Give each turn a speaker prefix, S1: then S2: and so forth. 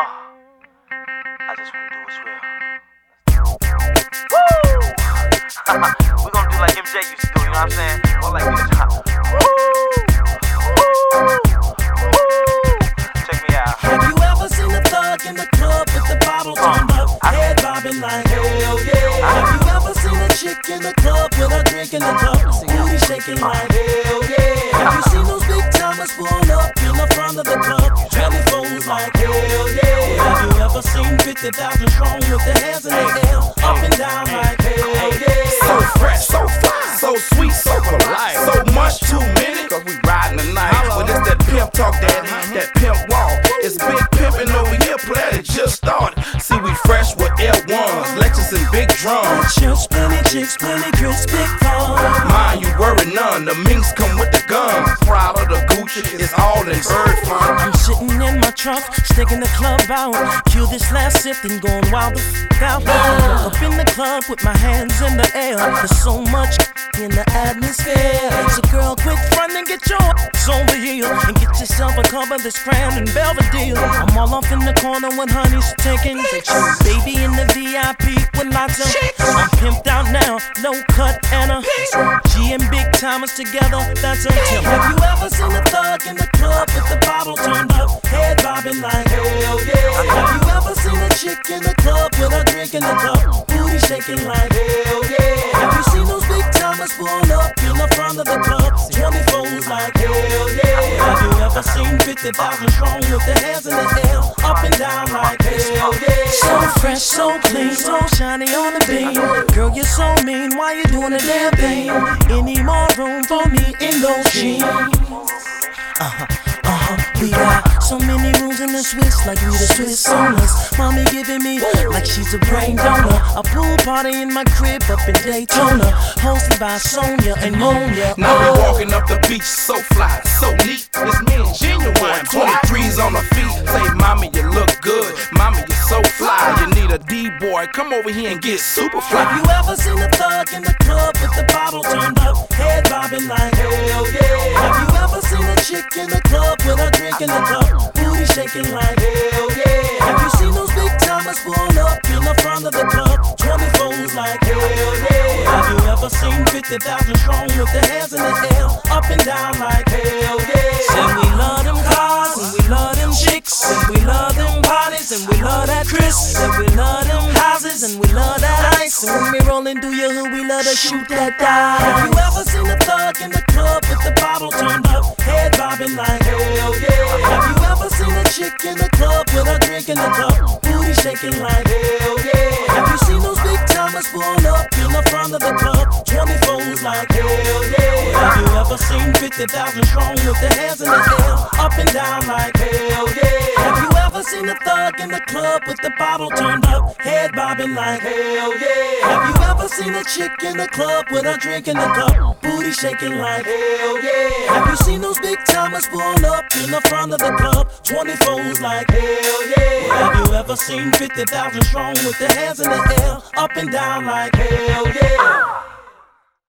S1: I just wanna do what's real. Woo! we gonna do like MJ used to do, you know what I'm saying? Go like this. Woo! Woo! Woo! Check me out.
S2: Have you ever seen a thug in the club with the bottle uh, turned up, head bobbing like hell yeah? Have you ever seen a chick in the club with a drink in the cup, booty shaking uh, like hell yeah? Have you seen 60,000 strong with their hands in the air. Up and down like, hey, hey, hey.
S3: So fresh, so fly, so sweet, so polite. So much too many, cause we riding tonight. But it's that pimp talk, daddy, that pimp walk. It's big pimping over here, player just started. See, we fresh with air ones, lectures and big drums.
S2: Chill, spinning, chicks, spinning, girls, big phones.
S3: Mind you worry none, the minks come with of the Gucci, it's all in bird fun.
S2: I'm sitting in my trunk, sticking the club out. Kill this last sip and going wild the f out. Up in the club with my hands in the air. There's so much in the atmosphere. So girl, quit and get your ass over here and get yourself a cup of this crown and Belvedere. I'm all off in the corner when honey's taking. Baby in the VIP with lots of. I'm pimped out now, no cut and a Timers together. That's a tip. Have you ever seen a thug in the club with the bottle turned up, head bobbing like hell yeah? Have you ever seen a chick in the club with a drink in the cup, booty shaking like hell yeah? Have you seen those big timers pull up in the front of the club, 24s like hell yeah? Have you ever seen 50,000 strong with their hands in the air, up and down like hell yeah? So fresh, so clean, so shiny on the beam. Girl, you're so mean, why you doing the damn thing? Any more room for me in those jeans? Uh-huh, uh-huh. We got so many rooms in the Swiss, like we the Swiss owners. Mommy giving me like she's a brain donor. A pool party in my crib up in Daytona, hosted by Sonia and Monia.
S3: Now we walking up the beach, so fly, so neat. Me and Ginuwine, 23s on the feet. Say, mommy, you look good. Mommy, you're so fly. You need a D-boy. Come over here and get super fly.
S2: Have you ever seen a thug in the club with the bottle turned up, head bobbing like hell yeah? Have you ever seen a chick in the club with a drink in the cup, booty shaking like Ever seen 50,000 strong with their hands in the air, up and down like hell yeah? And we love them cars and we love them chicks and we love them parties and we love that Chris and we love them houses and we love that ice and when we rollin' through your hood we love to shoot that dice. Have you ever seen a thug in the club with the bottle turned up, head bobbing like hell yeah? Have you ever seen a chick in the club with a drink in the cup, booty shaking like hell yeah? 50,000 strong with their hands in the air, up and down like hell yeah? Have you ever seen a thug in the club with the bottle turned up, head bobbing like hell yeah? Have you ever seen a chick in the club with a drink in the cup, booty shaking like hell yeah? Have you seen those big timers pull up in the front of the club, 24s like hell yeah? Have you ever seen 50,000 strong with their hands in the air, up and down like hell yeah?